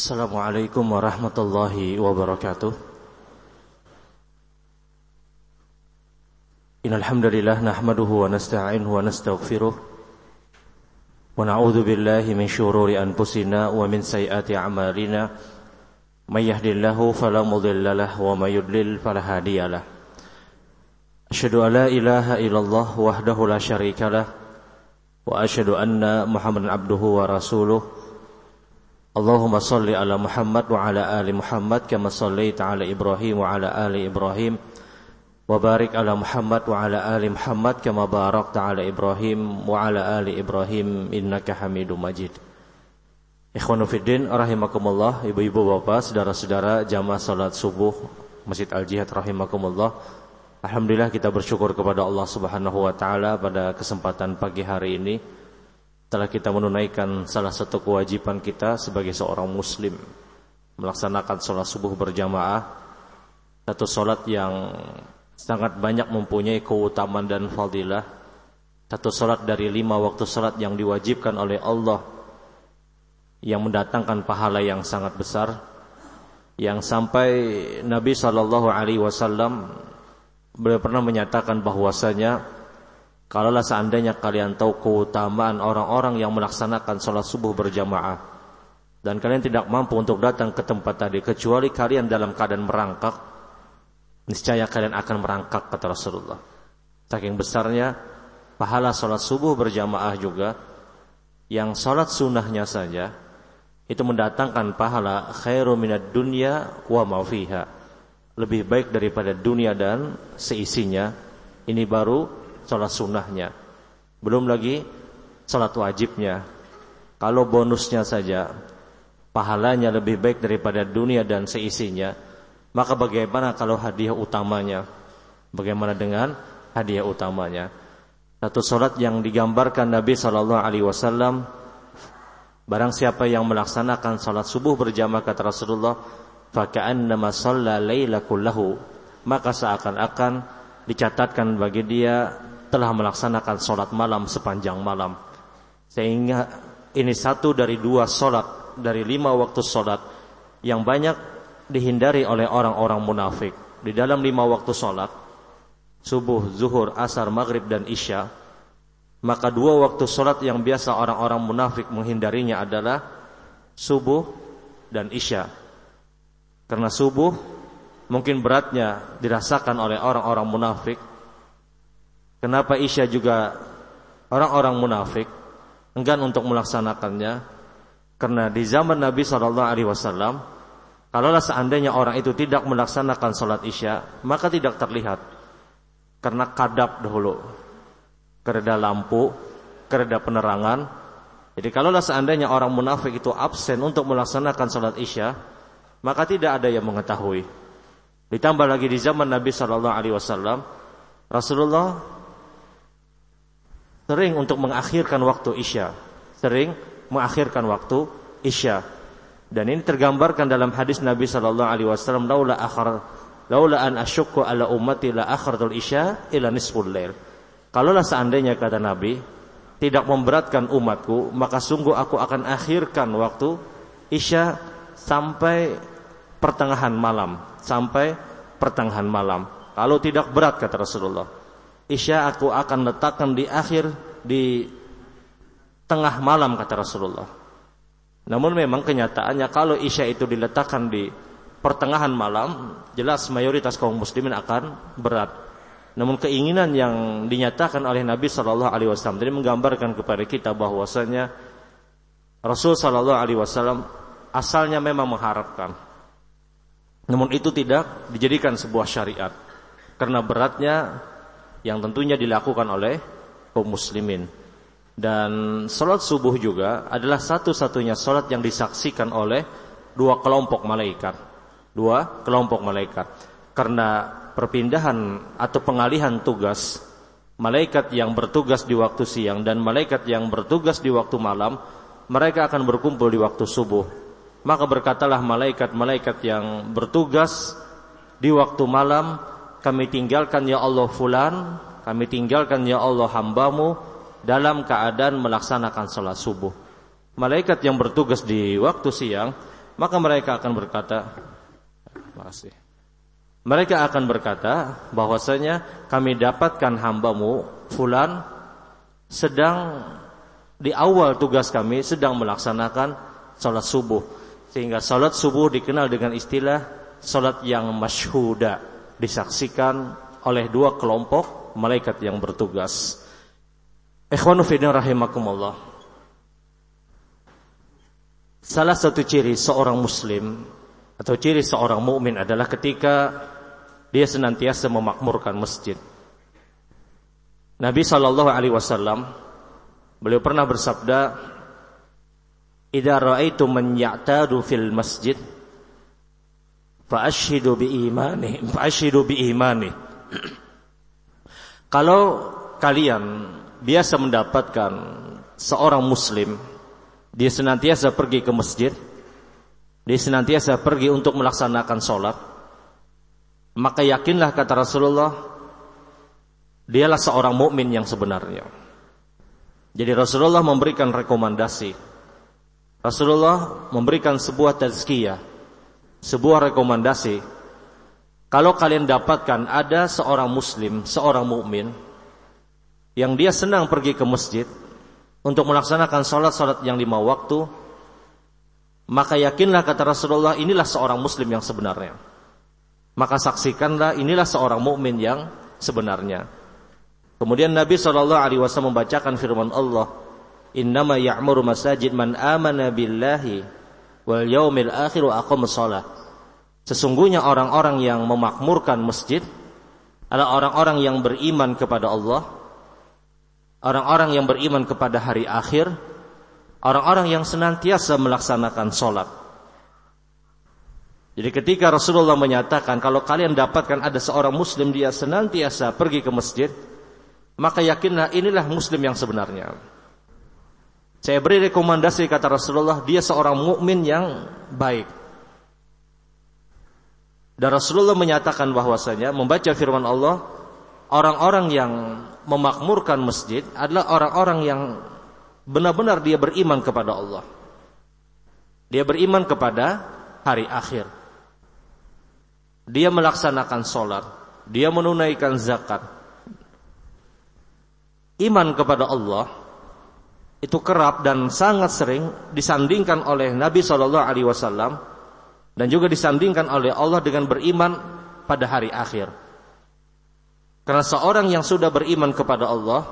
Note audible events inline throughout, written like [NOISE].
Assalamualaikum warahmatullahi wabarakatuh. Innal hamdalillah nahmaduhu wa nasta'inuhu wa nastaghfiruh wa na'udzu billahi min shururi anfusina wa min sayyiati a'malina may yahdihillahu fala wa may yudlil fala hadiyalah. Ilaha illallah wahdahu la syarika lah wa asyhadu anna Muhammadan abduhu wa rasuluh. Ala ali Muhammad kama sallaita ala Ibrahim wa ala ali Ibrahim wa barik ala Muhammad wa ala ali Muhammad kama barakta ala Ibrahim wa ala ali Ibrahim innaka Hamidum Majid. Ikhwanu fiddin rahimakumullah, ibu-ibu bapak, saudara-saudara jamaah salat subuh Masjid Al-Jihad rahimakumullah. Alhamdulillah kita bersyukur kepada Allah Subhanahu wa taala pada kesempatan pagi hari ini setelah kita menunaikan salah satu kewajiban kita sebagai seorang muslim. Melaksanakan sholat subuh berjamaah satu sholat yang sangat banyak mempunyai keutamaan dan fadilah satu sholat dari lima waktu sholat yang diwajibkan oleh Allah yang mendatangkan pahala yang sangat besar yang sampai Nabi Shallallahu Alaihi Wasallam beliau pernah menyatakan bahwasanya Kalaulah seandainya kalian tahu keutamaan orang-orang yang melaksanakan sholat subuh berjamaah dan kalian tidak mampu untuk datang ke tempat tadi kecuali kalian dalam keadaan merangkak, niscaya kalian akan merangkak kata Rasulullah. Saking besarnya pahala sholat subuh berjamaah juga yang sholat sunnahnya saja itu mendatangkan pahala khairu minad dunya wa ma Lebih baik daripada dunia dan seisinya. Ini baru sholat sunnahnya. Belum lagi sholat wajibnya. Kalau bonusnya saja pahalanya lebih baik daripada dunia dan seisinya, maka bagaimana kalau hadiah utamanya? Bagaimana dengan hadiah utamanya? Satu sholat yang digambarkan Nabi Shallallahu Alaihi Wasallam, barang siapa yang melaksanakan sholat subuh berjamaah kata Rasulullah, nama shalla laila kullahu, maka seakan-akan dicatatkan bagi dia telah melaksanakan sholat malam sepanjang malam. Sehingga ini satu dari dua sholat, dari lima waktu sholat yang banyak dihindari oleh orang-orang munafik. Di dalam lima waktu sholat, subuh, zuhur, asar, maghrib, dan isya, maka dua waktu sholat yang biasa orang-orang munafik menghindarinya adalah subuh dan isya. Karena subuh mungkin beratnya dirasakan oleh orang-orang munafik Kenapa Isya juga orang-orang munafik enggan untuk melaksanakannya? Karena di zaman Nabi Shallallahu Alaihi Wasallam, kalaulah seandainya orang itu tidak melaksanakan sholat Isya, maka tidak terlihat karena kadap dahulu, kereda lampu, kereda penerangan. Jadi kalaulah seandainya orang munafik itu absen untuk melaksanakan sholat Isya, maka tidak ada yang mengetahui. Ditambah lagi di zaman Nabi Shallallahu Alaihi Wasallam, Rasulullah sering untuk mengakhirkan waktu Isya, sering mengakhirkan waktu Isya. Dan ini tergambarkan dalam hadis Nabi sallallahu alaihi wasallam, "Laula akhar laula an asyukku ala ummati la akhartul Isya ila nisful lail." Kalaulah seandainya kata Nabi tidak memberatkan umatku, maka sungguh aku akan akhirkan waktu Isya sampai pertengahan malam, sampai pertengahan malam. Kalau tidak berat kata Rasulullah. Isya aku akan letakkan di akhir di tengah malam kata Rasulullah. Namun memang kenyataannya kalau Isya itu diletakkan di pertengahan malam, jelas mayoritas kaum muslimin akan berat. Namun keinginan yang dinyatakan oleh Nabi Shallallahu Alaihi Wasallam tadi menggambarkan kepada kita bahwasanya Rasul Shallallahu Alaihi Wasallam asalnya memang mengharapkan, namun itu tidak dijadikan sebuah syariat karena beratnya yang tentunya dilakukan oleh kaum muslimin. Dan sholat subuh juga adalah satu-satunya sholat yang disaksikan oleh dua kelompok malaikat. Dua kelompok malaikat. Karena perpindahan atau pengalihan tugas malaikat yang bertugas di waktu siang dan malaikat yang bertugas di waktu malam, mereka akan berkumpul di waktu subuh. Maka berkatalah malaikat-malaikat yang bertugas di waktu malam, kami tinggalkan ya Allah fulan, kami tinggalkan ya Allah hambamu dalam keadaan melaksanakan sholat subuh. Malaikat yang bertugas di waktu siang, maka mereka akan berkata, makasih. Mereka akan berkata bahwasanya kami dapatkan hambamu fulan sedang di awal tugas kami sedang melaksanakan sholat subuh sehingga sholat subuh dikenal dengan istilah sholat yang masyhuda disaksikan oleh dua kelompok malaikat yang bertugas. Ikhwanu fillah rahimakumullah. Salah satu ciri seorang muslim atau ciri seorang mukmin adalah ketika dia senantiasa memakmurkan masjid. Nabi sallallahu alaihi wasallam beliau pernah bersabda, "Idza ra'aitu man ya'tadu fil masjid fa ashhidu bi imani, fa ashhidu bi imani." [CLEARS THROAT] Kalau kalian biasa mendapatkan seorang muslim dia senantiasa pergi ke masjid, dia senantiasa pergi untuk melaksanakan sholat. Maka yakinlah kata Rasulullah, dialah seorang mukmin yang sebenarnya. Jadi Rasulullah memberikan rekomendasi. Rasulullah memberikan sebuah tazkiyah, sebuah rekomendasi. Kalau kalian dapatkan ada seorang muslim, seorang mukmin yang dia senang pergi ke masjid untuk melaksanakan sholat-sholat yang lima waktu, maka yakinlah kata Rasulullah inilah seorang muslim yang sebenarnya. Maka saksikanlah inilah seorang mukmin yang sebenarnya. Kemudian Nabi Wasallam membacakan firman Allah, Innama ya'muru masajid man amana billahi wal yaumil akhir wa aqam shalah. Sesungguhnya orang-orang yang memakmurkan masjid adalah orang-orang yang beriman kepada Allah, orang-orang yang beriman kepada hari akhir, orang-orang yang senantiasa melaksanakan sholat. Jadi ketika Rasulullah menyatakan kalau kalian dapatkan ada seorang muslim dia senantiasa pergi ke masjid, maka yakinlah inilah muslim yang sebenarnya. Saya beri rekomendasi kata Rasulullah, dia seorang mukmin yang baik. Dan Rasulullah menyatakan bahwasanya membaca firman Allah, orang-orang yang memakmurkan masjid adalah orang-orang yang benar-benar dia beriman kepada Allah. Dia beriman kepada hari akhir. Dia melaksanakan sholat. Dia menunaikan zakat. Iman kepada Allah itu kerap dan sangat sering disandingkan oleh Nabi Shallallahu Alaihi Wasallam dan juga disandingkan oleh Allah dengan beriman pada hari akhir. Karena seorang yang sudah beriman kepada Allah,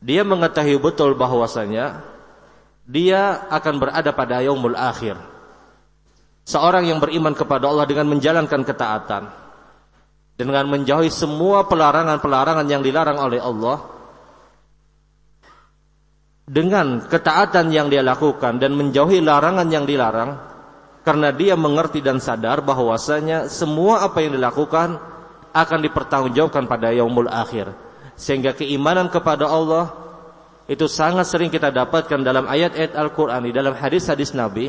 dia mengetahui betul bahwasanya dia akan berada pada yaumul akhir. Seorang yang beriman kepada Allah dengan menjalankan ketaatan dengan menjauhi semua pelarangan-pelarangan yang dilarang oleh Allah dengan ketaatan yang dia lakukan dan menjauhi larangan yang dilarang karena dia mengerti dan sadar bahwasanya semua apa yang dilakukan akan dipertanggungjawabkan pada yaumul akhir sehingga keimanan kepada Allah itu sangat sering kita dapatkan dalam ayat-ayat Al-Quran, di dalam hadis-hadis Nabi,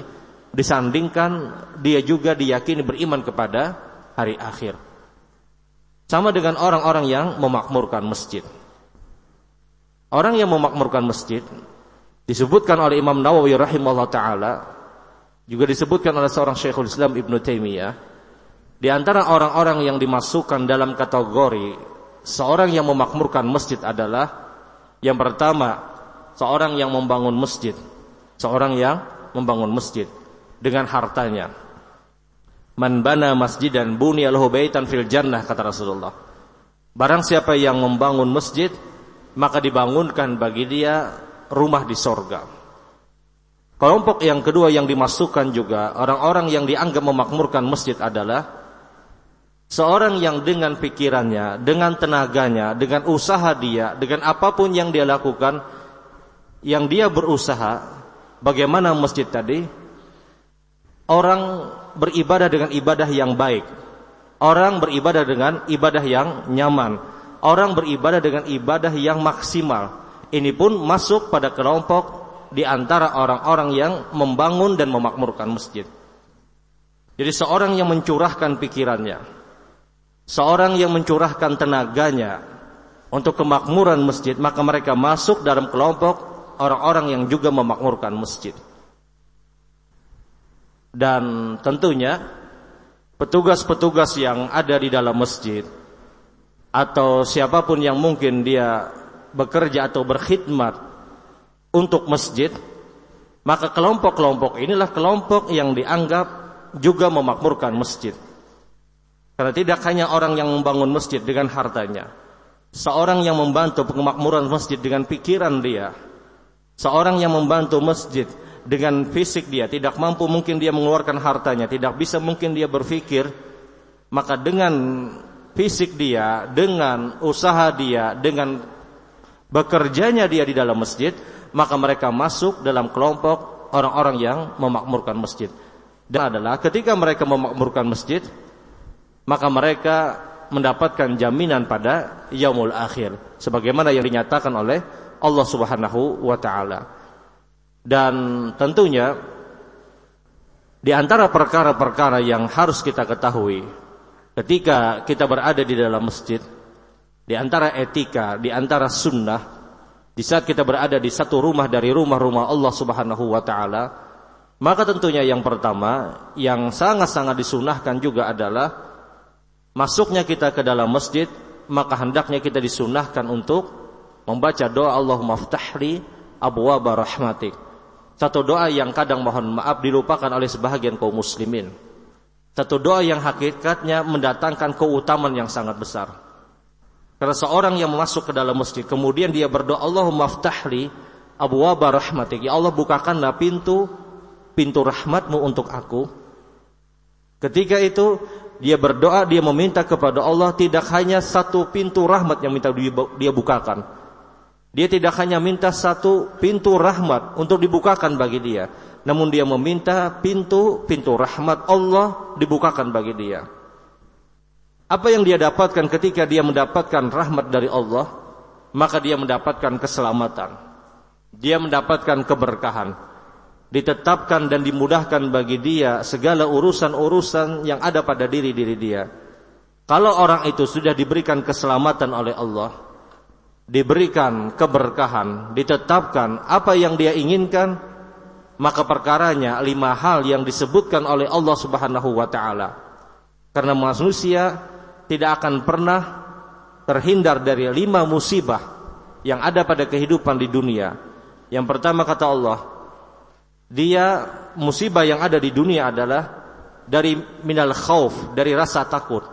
disandingkan dia juga diyakini beriman kepada hari akhir. Sama dengan orang-orang yang memakmurkan masjid. Orang yang memakmurkan masjid disebutkan oleh Imam Nawawi rahimahullah taala juga disebutkan oleh seorang Syekhul Islam Ibn Taimiyah di antara orang-orang yang dimasukkan dalam kategori seorang yang memakmurkan masjid adalah yang pertama seorang yang membangun masjid, seorang yang membangun masjid dengan hartanya. Man bana masjidan bunya lahu baitan fil jannah kata Rasulullah. Barang siapa yang membangun masjid maka dibangunkan bagi dia rumah di sorga. Kelompok yang kedua yang dimasukkan juga orang-orang yang dianggap memakmurkan masjid adalah Seorang yang dengan pikirannya, dengan tenaganya, dengan usaha dia, dengan apa pun yang dia lakukan, yang dia berusaha, bagaimana masjid tadi? Orang beribadah dengan ibadah yang baik. Orang beribadah dengan ibadah yang nyaman. Orang beribadah dengan ibadah yang maksimal. Ini pun masuk pada kelompok di antara orang-orang yang membangun dan memakmurkan masjid. Jadi seorang yang mencurahkan pikirannya, seorang yang mencurahkan tenaganya untuk kemakmuran masjid, maka mereka masuk dalam kelompok orang-orang yang juga memakmurkan masjid. Dan tentunya petugas-petugas yang ada di dalam masjid atau siapa pun yang mungkin dia bekerja atau berkhidmat untuk masjid, maka kelompok-kelompok inilah kelompok yang dianggap juga memakmurkan masjid. Karena tidak hanya orang yang membangun masjid dengan hartanya, seorang yang membantu pemakmuran masjid dengan pikiran dia, seorang yang membantu masjid dengan fisik dia, tidak mampu mungkin dia mengeluarkan hartanya, tidak bisa mungkin dia berpikir, maka dengan fisik dia, dengan usaha dia, dengan bekerjanya dia di dalam masjid, maka mereka masuk dalam kelompok orang-orang yang memakmurkan masjid. Dan adalah ketika mereka memakmurkan masjid, maka mereka mendapatkan jaminan pada yaumul akhir sebagaimana yang dinyatakan oleh Allah Subhanahu wa taala. Dan tentunya di antara perkara-perkara yang harus kita ketahui ketika kita berada di dalam masjid di antara etika, di antara sunnah, di saat kita berada di satu rumah dari rumah-rumah Allah Subhanahu wa taala, maka tentunya yang pertama yang sangat-sangat disunahkan juga adalah masuknya kita ke dalam masjid, maka hendaknya kita disunahkan untuk membaca doa Allahumma ftahli abwaaba rahmatik. Satu doa yang kadang mohon maaf dilupakan oleh sebahagian kaum muslimin. Satu doa yang hakikatnya mendatangkan keutamaan yang sangat besar. Karena seorang yang masuk ke dalam masjid kemudian dia berdoa Allahumma ftahli abwaaba rahmatik. Ya Allah bukakanlah pintu pintu rahmatmu untuk aku. Ketika itu dia berdoa, dia meminta kepada Allah tidak hanya satu pintu rahmat yang minta dia bukakan. Dia tidak hanya minta satu pintu rahmat untuk dibukakan bagi dia, namun dia meminta pintu pintu rahmat Allah dibukakan bagi dia. Apa yang dia dapatkan ketika dia mendapatkan rahmat dari Allah, maka dia mendapatkan keselamatan. Dia mendapatkan keberkahan. Ditetapkan dan dimudahkan bagi dia segala urusan-urusan yang ada pada diri-diri dia. Kalau orang itu sudah diberikan keselamatan oleh Allah, diberikan keberkahan, ditetapkan apa yang dia inginkan, maka perkaranya lima hal yang disebutkan oleh Allah Subhanahu wa taala. Karena manusia tidak akan pernah terhindar dari lima musibah yang ada pada kehidupan di dunia. Yang pertama kata Allah, dia musibah yang ada di dunia adalah dari minal khauf, dari rasa takut,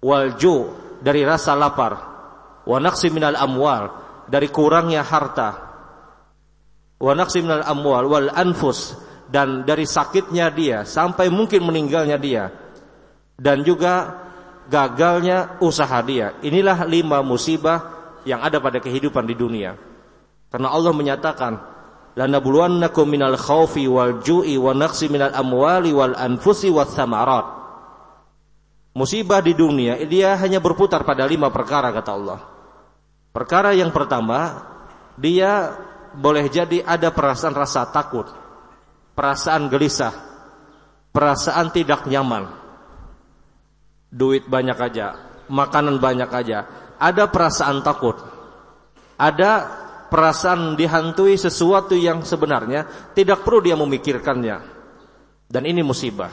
wal ju, dari rasa lapar, wa naqsi minal amwal, dari kurangnya harta, wa naqsi minal amwal wal anfus, dan dari sakitnya dia sampai mungkin meninggalnya dia. Dan juga gagalnya usaha dia. Inilah lima musibah yang ada pada kehidupan di dunia. Karena Allah menyatakan, "Lanabluwannakum minal khaufi wal ju'i wa amwali wal anfusi samarat." Musibah di dunia dia hanya berputar pada lima perkara kata Allah. Perkara yang pertama, dia boleh jadi ada perasaan rasa takut, perasaan gelisah, perasaan tidak nyaman duit banyak aja, makanan banyak aja, ada perasaan takut, ada perasaan dihantui sesuatu yang sebenarnya tidak perlu dia memikirkannya, dan ini musibah.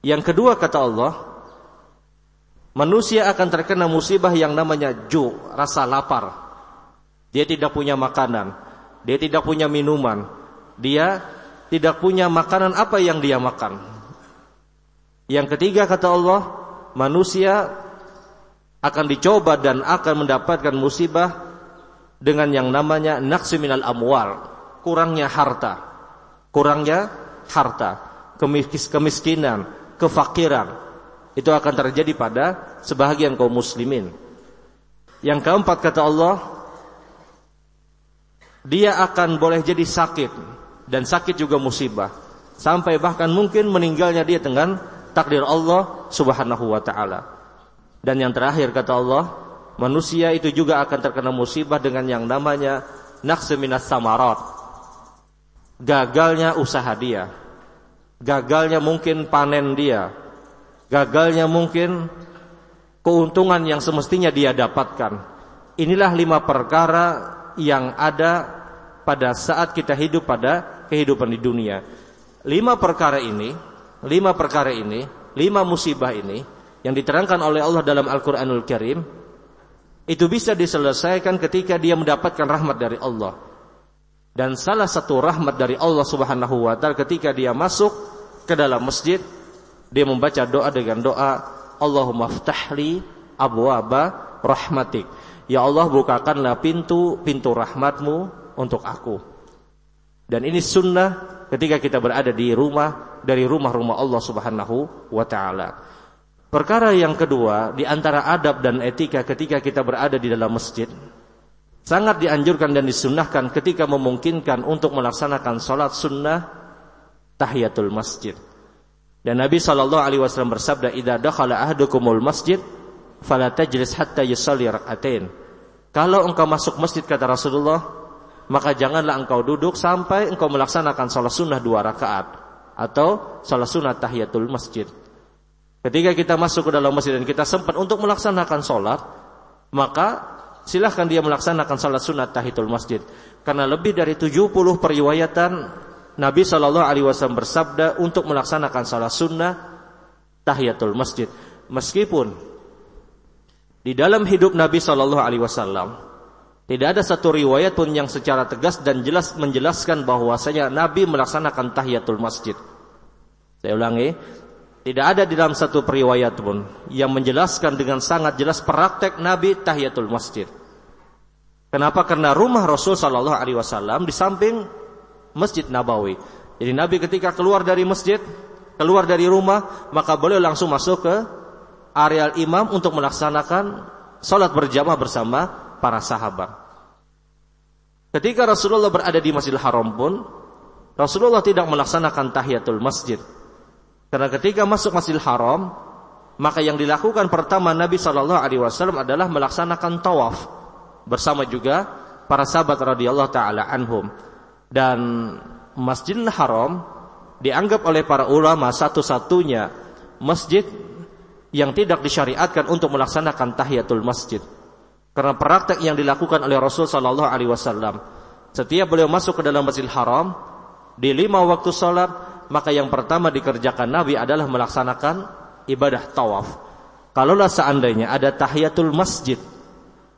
Yang kedua kata Allah, manusia akan terkena musibah yang namanya ju, rasa lapar. Dia tidak punya makanan, dia tidak punya minuman, dia tidak punya makanan apa yang dia makan. Yang ketiga kata Allah, manusia akan dicoba dan akan mendapatkan musibah dengan yang namanya naqsi minal amwal, kurangnya harta. Kurangnya harta, kemiskinan, kefakiran. Itu akan terjadi pada sebahagian kaum muslimin. Yang keempat kata Allah, dia akan boleh jadi sakit dan sakit juga musibah sampai bahkan mungkin meninggalnya dia dengan takdir Allah Subhanahu wa taala. Dan yang terakhir kata Allah, manusia itu juga akan terkena musibah dengan yang namanya naqsu minas samarat. Gagalnya usaha dia. Gagalnya mungkin panen dia. Gagalnya mungkin keuntungan yang semestinya dia dapatkan. Inilah lima perkara yang ada pada saat kita hidup pada kehidupan di dunia. Lima perkara ini, lima perkara ini, lima musibah ini yang diterangkan oleh Allah dalam Al-Qur'anul Karim itu bisa diselesaikan ketika dia mendapatkan rahmat dari Allah. Dan salah satu rahmat dari Allah Subhanahu wa taala ketika dia masuk ke dalam masjid, dia membaca doa dengan doa Allahumma ftahli abwaba rahmatik. Ya Allah bukakanlah pintu pintu rahmatmu untuk aku. Dan ini sunnah ketika kita berada di rumah dari rumah-rumah Allah Subhanahu wa taala. Perkara yang kedua di antara adab dan etika ketika kita berada di dalam masjid sangat dianjurkan dan disunnahkan ketika memungkinkan untuk melaksanakan sholat sunnah tahiyatul masjid. Dan Nabi Shallallahu Alaihi Wasallam bersabda, "Idza dakhala ahdukumul masjid, fala tajlis hatta yusalli rak'atain." Kalau engkau masuk masjid kata Rasulullah, maka janganlah engkau duduk sampai engkau melaksanakan sholat sunnah dua rakaat atau sholat sunnah tahiyatul masjid. Ketika kita masuk ke dalam masjid dan kita sempat untuk melaksanakan sholat, maka silahkan dia melaksanakan sholat sunnah tahiyatul masjid. Karena lebih dari 70 periwayatan Nabi Shallallahu Alaihi Wasallam bersabda untuk melaksanakan sholat sunnah tahiyatul masjid. Meskipun di dalam hidup Nabi Shallallahu Alaihi Wasallam tidak ada satu riwayat pun yang secara tegas dan jelas menjelaskan bahwasanya Nabi melaksanakan tahiyatul masjid. Saya ulangi, tidak ada di dalam satu periwayat pun yang menjelaskan dengan sangat jelas praktek Nabi tahiyatul masjid. Kenapa? Karena rumah Rasul Shallallahu Alaihi Wasallam di samping Masjid Nabawi. Jadi Nabi ketika keluar dari masjid, keluar dari rumah, maka boleh langsung masuk ke areal imam untuk melaksanakan sholat berjamaah bersama para sahabat. Ketika Rasulullah berada di Masjidil Haram pun, Rasulullah tidak melaksanakan tahiyatul masjid. Karena ketika masuk Masjidil Haram, maka yang dilakukan pertama Nabi Shallallahu Alaihi Wasallam adalah melaksanakan tawaf bersama juga para sahabat radhiyallahu taala anhum. Dan Masjidil Haram dianggap oleh para ulama satu-satunya masjid yang tidak disyariatkan untuk melaksanakan tahiyatul masjid. Karena praktek yang dilakukan oleh Rasul sallallahu alaihi wasallam. Setiap beliau masuk ke dalam Masjidil Haram di lima waktu salat, maka yang pertama dikerjakan Nabi adalah melaksanakan ibadah tawaf. Kalaulah seandainya ada tahiyatul masjid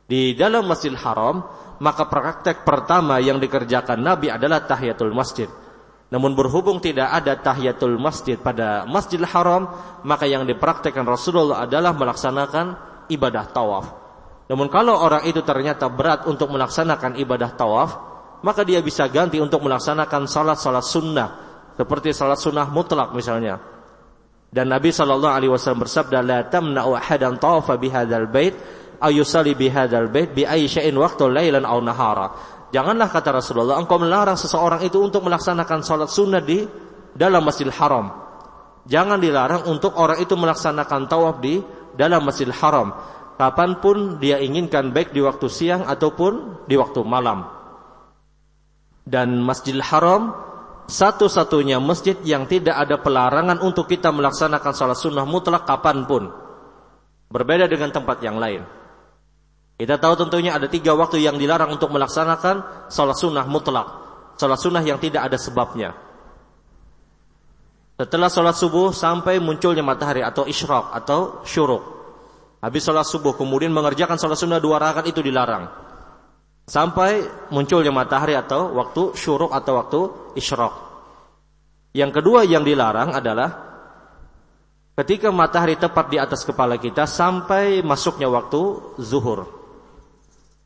di dalam Masjidil Haram, maka praktek pertama yang dikerjakan Nabi adalah tahiyatul masjid. Namun berhubung tidak ada tahiyatul masjid pada Masjidil Haram, maka yang dipraktekkan Rasulullah adalah melaksanakan ibadah tawaf. Namun kalau orang itu ternyata berat untuk melaksanakan ibadah tawaf, maka dia bisa ganti untuk melaksanakan salat-salat sunnah, seperti salat sunnah mutlak misalnya. Dan Nabi Shallallahu Alaihi Wasallam bersabda, لا tamna'u ahadan tawafa bihadzal bait, ayusali bihadzal bait bi waqtu lailan aw nahara. Janganlah kata Rasulullah engkau melarang seseorang itu untuk melaksanakan sholat sunnah di dalam masjid haram. Jangan dilarang untuk orang itu melaksanakan tawaf di dalam masjid haram. Kapan pun dia inginkan baik di waktu siang ataupun di waktu malam. Dan masjidil haram satu-satunya masjid yang tidak ada pelarangan untuk kita melaksanakan sholat sunnah mutlak kapan pun. Berbeda dengan tempat yang lain. Kita tahu tentunya ada tiga waktu yang dilarang untuk melaksanakan sholat sunnah mutlak. Sholat sunnah yang tidak ada sebabnya. Setelah sholat subuh sampai munculnya matahari atau isyraq atau syuruk. Habis sholat subuh kemudian mengerjakan sholat sunnah dua rakaat itu dilarang. Sampai munculnya matahari atau waktu syuruk atau waktu isyraq. Yang kedua yang dilarang adalah ketika matahari tepat di atas kepala kita sampai masuknya waktu zuhur.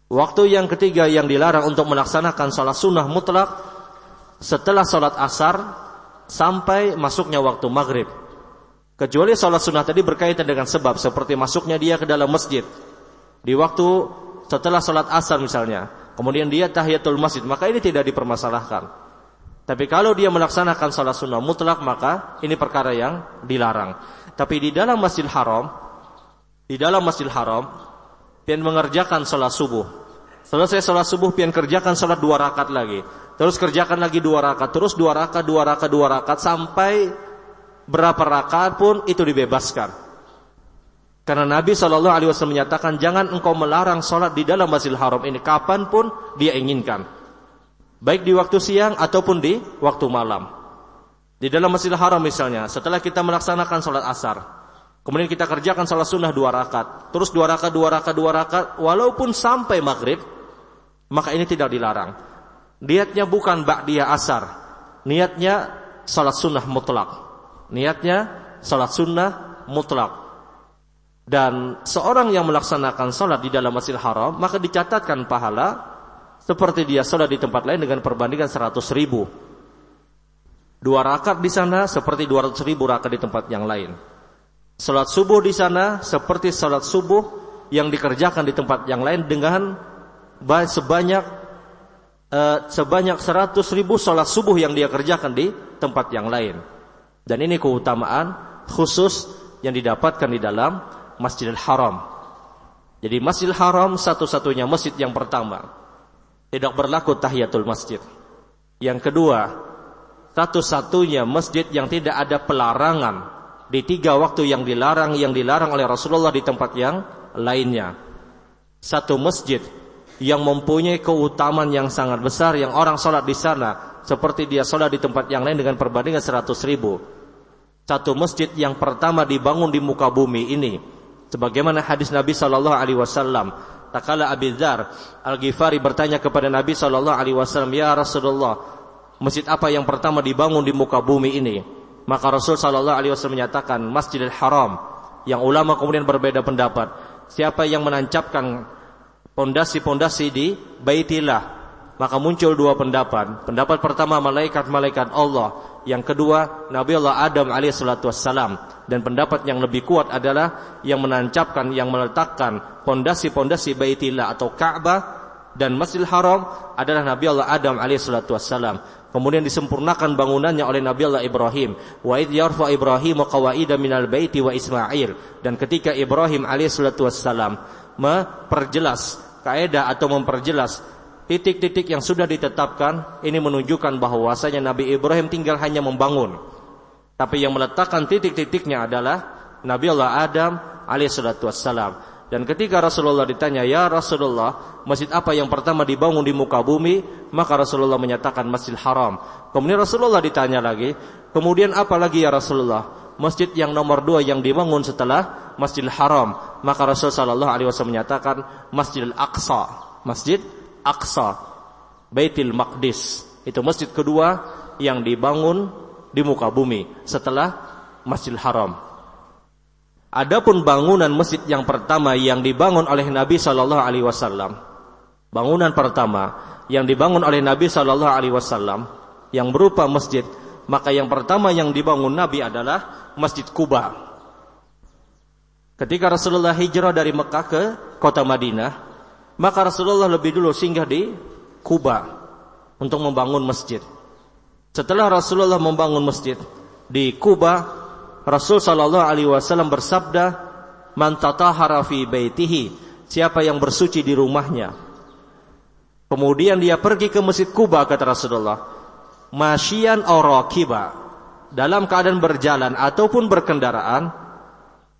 Waktu yang ketiga yang dilarang untuk melaksanakan sholat sunnah mutlak setelah sholat asar sampai masuknya waktu maghrib. Kecuali sholat sunnah tadi berkaitan dengan sebab seperti masuknya dia ke dalam masjid di waktu setelah sholat asar misalnya. Kemudian dia tahiyatul masjid maka ini tidak dipermasalahkan. Tapi kalau dia melaksanakan sholat sunnah mutlak maka ini perkara yang dilarang. Tapi di dalam masjid haram, di dalam masjid haram pian mengerjakan sholat subuh. Selesai sholat subuh pian kerjakan sholat dua rakaat lagi. Terus kerjakan lagi dua rakaat, terus dua rakaat, dua rakaat, dua rakaat sampai berapa rakaat pun itu dibebaskan. Karena Nabi Shallallahu Alaihi Wasallam menyatakan jangan engkau melarang sholat di dalam Masjidil Haram ini kapan pun dia inginkan, baik di waktu siang ataupun di waktu malam. Di dalam Masjidil Haram misalnya, setelah kita melaksanakan sholat asar, kemudian kita kerjakan sholat sunnah dua rakaat, terus dua rakaat, dua rakaat, dua rakaat, walaupun sampai maghrib, maka ini tidak dilarang. Niatnya bukan ba'diyah asar, niatnya sholat sunnah mutlak. Niatnya sholat sunnah mutlak. Dan seorang yang melaksanakan sholat di dalam Masjidil Haram, maka dicatatkan pahala seperti dia sholat di tempat lain dengan perbandingan 100 ribu. Dua rakaat di sana seperti 200 ribu rakaat di tempat yang lain. Sholat subuh di sana seperti sholat subuh yang dikerjakan di tempat yang lain dengan sebanyak uh, sebanyak 100 ribu sholat subuh yang dia kerjakan di tempat yang lain. Dan ini keutamaan khusus yang didapatkan di dalam Masjidil Haram. Jadi Masjidil Haram satu-satunya masjid yang pertama tidak berlaku tahiyatul masjid. Yang kedua, satu-satunya masjid yang tidak ada pelarangan di tiga waktu yang dilarang yang dilarang oleh Rasulullah di tempat yang lainnya. Satu masjid yang mempunyai keutamaan yang sangat besar yang orang sholat di sana seperti dia sholat di tempat yang lain dengan perbandingan seratus ribu. Satu masjid yang pertama dibangun di muka bumi ini, sebagaimana hadis Nabi Shallallahu Alaihi Wasallam Takala Abi Dzar Al-Ghifari bertanya kepada Nabi sallallahu alaihi wasallam, "Ya Rasulullah, masjid apa yang pertama dibangun di muka bumi ini?" Maka Rasul sallallahu alaihi wasallam menyatakan, "Masjidil Haram." Yang ulama kemudian berbeda pendapat. Siapa yang menancapkan pondasi-pondasi di Baitillah maka muncul dua pendapat. Pendapat pertama malaikat-malaikat Allah, yang kedua Nabi Allah Adam wassalam. Dan pendapat yang lebih kuat adalah yang menancapkan, yang meletakkan pondasi-pondasi Baitillah atau Ka'bah dan Masjidil Haram adalah Nabi Allah Adam wassalam. Kemudian disempurnakan bangunannya oleh Nabi Allah Ibrahim. Wa id yarfa Ibrahim qawaida minal baiti wa Ismail. Dan ketika Ibrahim alaihissalatu wassalam memperjelas kaidah atau memperjelas titik-titik yang sudah ditetapkan ini menunjukkan bahwasanya Nabi Ibrahim tinggal hanya membangun. Tapi yang meletakkan titik-titiknya adalah Nabi Allah Adam alaihissalatu wassalam. Dan ketika Rasulullah ditanya, "Ya Rasulullah, masjid apa yang pertama dibangun di muka bumi?" Maka Rasulullah menyatakan Masjid Haram. Kemudian Rasulullah ditanya lagi, "Kemudian apa lagi ya Rasulullah?" Masjid yang nomor dua yang dibangun setelah Masjidil Haram. Maka Rasulullah Alaihi Wasallam menyatakan Masjidil Aqsa. Masjid Aqsa, Baitul Maqdis. Itu masjid kedua yang dibangun di muka bumi setelah Masjidil Haram. Adapun bangunan masjid yang pertama yang dibangun oleh Nabi Shallallahu Alaihi Wasallam, bangunan pertama yang dibangun oleh Nabi Shallallahu Alaihi Wasallam yang berupa masjid, maka yang pertama yang dibangun Nabi adalah Masjid Kuba. Ketika Rasulullah hijrah dari Mekah ke kota Madinah, maka Rasulullah lebih dulu singgah di Kuba untuk membangun masjid. Setelah Rasulullah membangun masjid di Kuba, Rasul sallallahu alaihi wasallam bersabda, "Man tatahara fi baitihi," siapa yang bersuci di rumahnya. Kemudian dia pergi ke Masjid Kuba kata Rasulullah, "Masyian aw dalam keadaan berjalan ataupun berkendaraan,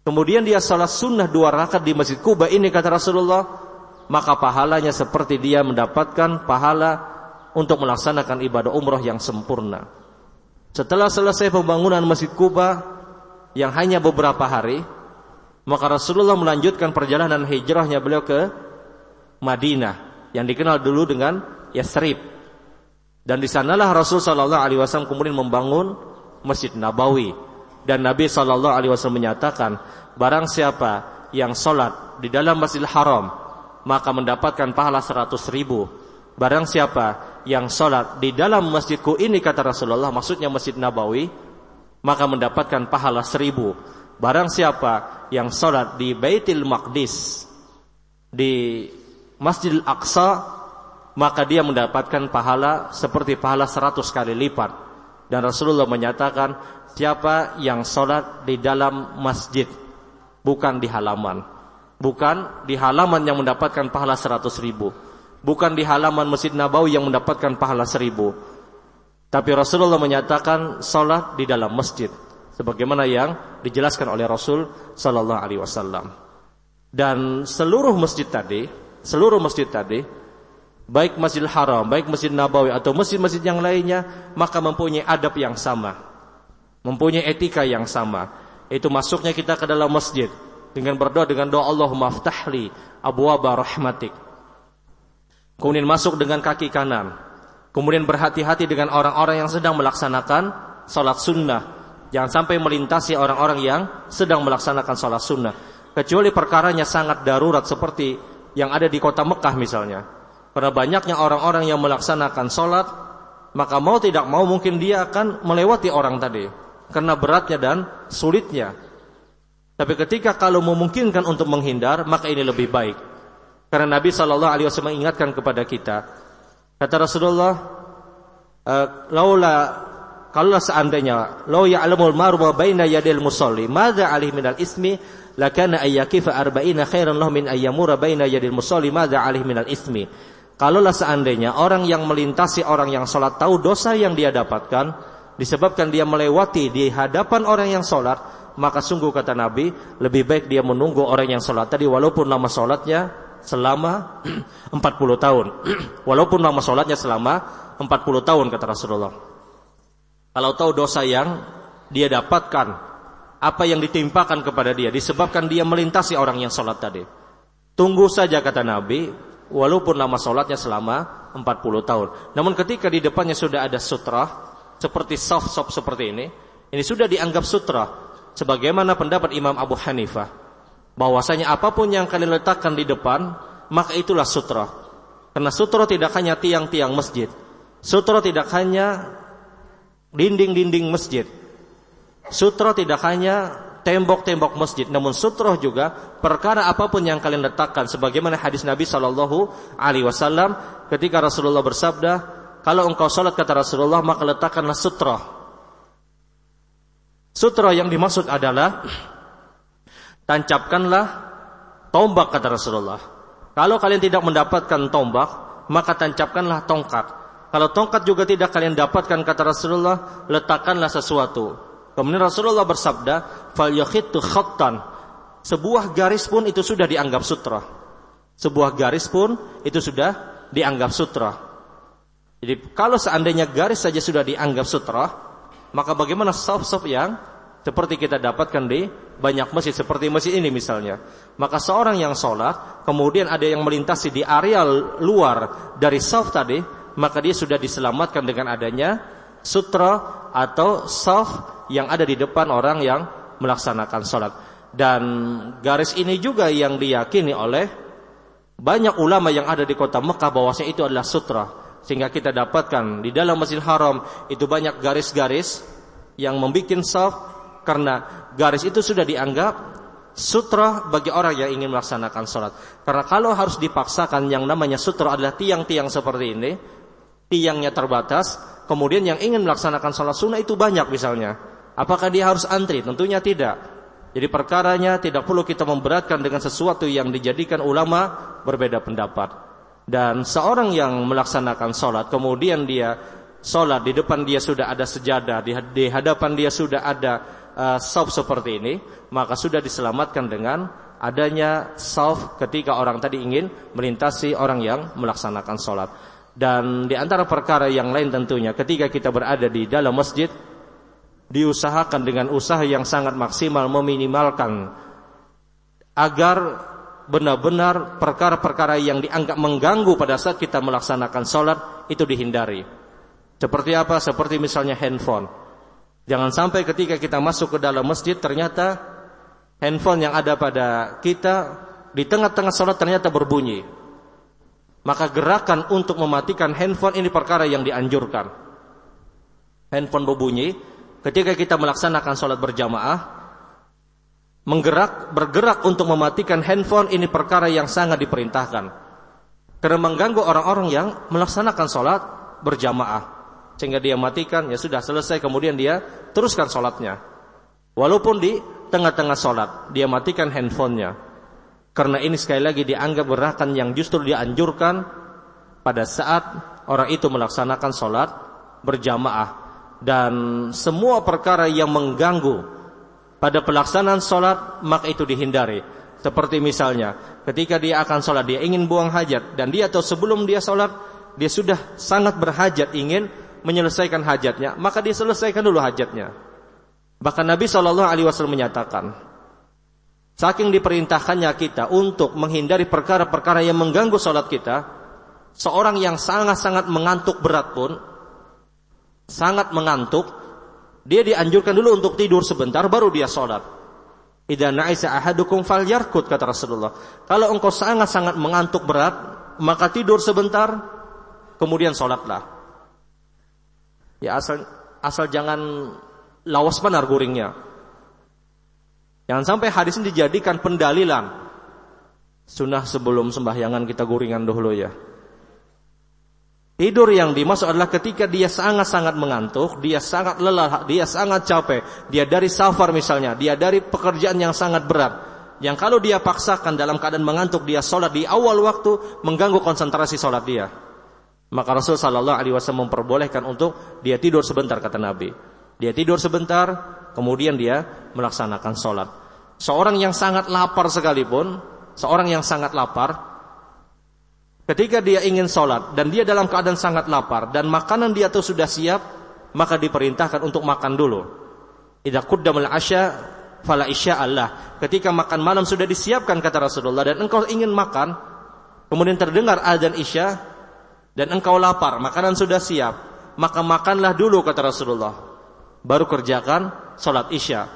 kemudian dia salat sunnah dua rakaat di Masjid Kuba ini kata Rasulullah, maka pahalanya seperti dia mendapatkan pahala untuk melaksanakan ibadah umrah yang sempurna. Setelah selesai pembangunan Masjid Kuba yang hanya beberapa hari, maka Rasulullah melanjutkan perjalanan hijrahnya beliau ke Madinah yang dikenal dulu dengan Yasrib. Dan di sanalah Rasul sallallahu alaihi wasallam kemudian membangun Masjid Nabawi dan Nabi sallallahu alaihi wasallam menyatakan barang siapa yang sholat di dalam Masjidil Haram maka mendapatkan pahala seratus ribu. Barang siapa yang sholat di dalam masjidku ini kata Rasulullah, maksudnya masjid Nabawi, maka mendapatkan pahala seribu. Barang siapa yang sholat di Baitul Maqdis, di Masjidil Aqsa, maka dia mendapatkan pahala seperti pahala seratus kali lipat. Dan Rasulullah menyatakan, siapa yang sholat di dalam masjid, bukan di halaman Bukan di halaman yang mendapatkan pahala seratus ribu. Bukan di halaman Masjid Nabawi yang mendapatkan pahala seribu. Tapi Rasulullah menyatakan salat di dalam masjid. Sebagaimana yang dijelaskan oleh Rasul Sallallahu Alaihi Wasallam. Dan seluruh masjid tadi, seluruh masjid tadi, baik Masjidil Haram, baik Masjid Nabawi atau masjid-masjid yang lainnya, maka mempunyai adab yang sama. mempunyai etika yang sama. Itu masuknya kita ke dalam masjid dengan berdoa dengan doa Allahumma ftahli abwaba rahmatik. Kemudian masuk dengan kaki kanan. Kemudian berhati-hati dengan orang-orang yang sedang melaksanakan salat sunnah. Jangan sampai melintasi orang-orang yang sedang melaksanakan salat sunnah. Kecuali perkaranya sangat darurat seperti yang ada di kota Mekah misalnya. Karena banyaknya orang-orang yang melaksanakan sholat, maka mau tidak mau mungkin dia akan melewati orang tadi. Karena beratnya dan sulitnya. Tapi ketika kalau memungkinkan untuk menghindar, maka ini lebih baik. Karena Nabi Shallallahu Alaihi Wasallam mengingatkan kepada kita, kata Rasulullah, e, laula kalau seandainya lau ya'lamul maru baina yadil musalli madza alih minal ismi lakana ayyakifa arba'ina khairan lahu min ayyamura baina yadil musalli madza alih minal ismi Kalaulah seandainya orang yang melintasi orang yang sholat tahu dosa yang dia dapatkan disebabkan dia melewati di hadapan orang yang sholat, maka sungguh kata Nabi lebih baik dia menunggu orang yang sholat tadi walaupun lama sholatnya selama [CLEARS THROAT] 40 tahun, [CLEARS THROAT] walaupun lama sholatnya selama 40 tahun kata Rasulullah. Kalau tahu dosa yang dia dapatkan, apa yang ditimpakan kepada dia disebabkan dia melintasi orang yang sholat tadi. Tunggu saja kata Nabi, walaupun lama sholatnya selama 40 tahun. Namun ketika di depannya sudah ada sutra, seperti soft-soft seperti ini, ini sudah dianggap sutra. Sebagaimana pendapat Imam Abu Hanifah, bahwasanya apa pun yang kalian letakkan di depan, maka itulah sutra. Karena sutra tidak hanya tiang-tiang masjid. Sutra tidak hanya dinding-dinding masjid. Sutra tidak hanya tembok-tembok masjid. Namun sutroh juga perkara apa pun yang kalian letakkan sebagaimana hadis Nabi Shallallahu alaihi wasallam ketika Rasulullah bersabda, "Kalau engkau sholat kata Rasulullah, maka letakkanlah sutroh." Sutroh yang dimaksud adalah tancapkanlah tombak kata Rasulullah. Kalau kalian tidak mendapatkan tombak, maka tancapkanlah tongkat. Kalau tongkat juga tidak kalian dapatkan kata Rasulullah, letakkanlah sesuatu. Kemudian Rasulullah bersabda, "Fal yakhittu khattan." Sebuah garis pun itu sudah dianggap sutra. Sebuah garis pun itu sudah dianggap sutra. Jadi kalau seandainya garis saja sudah dianggap sutra, maka bagaimana saf-saf yang seperti kita dapatkan di banyak masjid seperti masjid ini misalnya. Maka seorang yang sholat, kemudian ada yang melintasi di area luar dari saf tadi, maka dia sudah diselamatkan dengan adanya sutra atau saf yang ada di depan orang yang melaksanakan sholat. Dan garis ini juga yang diyakini oleh banyak ulama yang ada di kota Mekah bahwasanya itu adalah sutra. Sehingga kita dapatkan di dalam Masjidil Haram itu banyak garis-garis yang membuat saf karena garis itu sudah dianggap sutra bagi orang yang ingin melaksanakan sholat. Karena kalau harus dipaksakan yang namanya sutra adalah tiang-tiang seperti ini, tiangnya terbatas, kemudian yang ingin melaksanakan sholat sunnah itu banyak misalnya. Apakah dia harus antri? Tentunya tidak. Jadi perkaranya tidak perlu kita memberatkan dengan sesuatu yang dijadikan ulama berbeda pendapat. Dan seorang yang melaksanakan sholat, kemudian dia sholat, di depan dia sudah ada sejadah, di hadapan dia sudah ada uh, sauf seperti ini, maka sudah diselamatkan dengan adanya sauf ketika orang tadi ingin melintasi orang yang melaksanakan sholat. Dan di antara perkara yang lain tentunya ketika kita berada di dalam masjid, diusahakan dengan usaha yang sangat maksimal meminimalkan agar benar-benar perkara-perkara yang dianggap mengganggu pada saat kita melaksanakan sholat itu dihindari. Seperti apa? Seperti misalnya handphone. Jangan sampai ketika kita masuk ke dalam masjid ternyata handphone yang ada pada kita di tengah-tengah sholat ternyata berbunyi. Maka gerakan untuk mematikan handphone ini perkara yang dianjurkan. Handphone berbunyi, ketika kita melaksanakan sholat berjamaah, menggerak, bergerak untuk mematikan handphone ini perkara yang sangat diperintahkan. Karena mengganggu orang-orang yang melaksanakan sholat berjamaah. Sehingga dia matikan, ya sudah selesai, kemudian dia teruskan sholatnya. Walaupun di tengah-tengah sholat, dia matikan handphonenya. Karena ini sekali lagi dianggap gerakan yang justru dianjurkan pada saat orang itu melaksanakan sholat berjamaah dan semua perkara yang mengganggu pada pelaksanaan sholat maka itu dihindari. Seperti misalnya ketika dia akan sholat dia ingin buang hajat dan dia atau sebelum dia sholat dia sudah sangat berhajat ingin menyelesaikan hajatnya maka dia selesaikan dulu hajatnya. Bahkan Nabi Shallallahu Alaihi Wasallam menyatakan, saking diperintahkannya kita untuk menghindari perkara-perkara yang mengganggu sholat kita, seorang yang sangat-sangat mengantuk berat pun, sangat mengantuk, dia dianjurkan dulu untuk tidur sebentar, baru dia sholat. Idza na'isa ahadukum falyarkut kata Rasulullah. Kalau engkau sangat-sangat mengantuk berat, maka tidur sebentar, kemudian sholatlah. Ya asal asal jangan lawas benar guringnya. Jangan sampai hadis ini dijadikan pendalilan. Sunnah sebelum sembahyangan kita guringan dahulu ya. Tidur yang dimaksud adalah ketika dia sangat-sangat mengantuk, dia sangat lelah, dia sangat capek, dia dari safar misalnya, dia dari pekerjaan yang sangat berat. Yang kalau dia paksakan dalam keadaan mengantuk, dia sholat di awal waktu, mengganggu konsentrasi sholat dia. Maka Rasul Shallallahu Alaihi Wasallam memperbolehkan untuk dia tidur sebentar kata Nabi. Dia tidur sebentar, kemudian dia melaksanakan sholat. Seorang yang sangat lapar sekalipun, seorang yang sangat lapar, ketika dia ingin sholat dan dia dalam keadaan sangat lapar dan makanan dia tuh sudah siap, maka diperintahkan untuk makan dulu. Idza quddamal asya fala isya Allah. Ketika makan malam sudah disiapkan kata Rasulullah dan engkau ingin makan, kemudian terdengar azan isya dan engkau lapar, makanan sudah siap, maka makanlah dulu kata Rasulullah baru kerjakan sholat isya.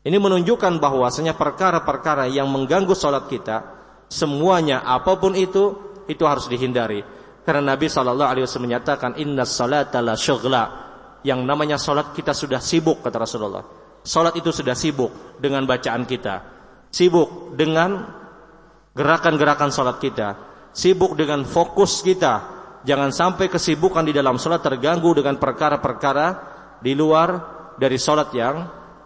Ini menunjukkan bahwasanya perkara-perkara yang mengganggu sholat kita, semuanya apa pun itu, itu harus dihindari. Karena Nabi Shallallahu Alaihi Wasallam menyatakan Inna salat la syughla. Yang namanya sholat kita sudah sibuk kata Rasulullah. Sholat itu sudah sibuk dengan bacaan kita, sibuk dengan gerakan-gerakan sholat kita, sibuk dengan fokus kita. Jangan sampai kesibukan di dalam sholat terganggu dengan perkara-perkara di luar dari sholat yang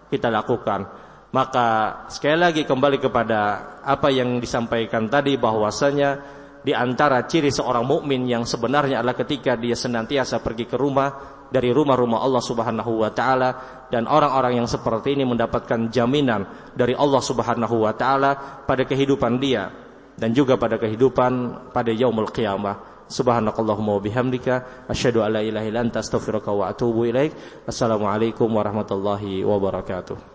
kita lakukan. Maka sekali lagi kembali kepada apa yang disampaikan tadi bahwasanya di antara ciri seorang mukmin yang sebenarnya adalah ketika dia senantiasa pergi ke rumah dari rumah-rumah Allah Subhanahu wa taala dan orang-orang yang seperti ini mendapatkan jaminan dari Allah Subhanahu wa taala pada kehidupan dia dan juga pada kehidupan pada yaumul qiyamah. Subhanakallahumma wa bihamdika asyhadu an la ilaha illa anta astaghfiruka wa atubu ilaik. Assalamualaikum warahmatullahi wabarakatuh.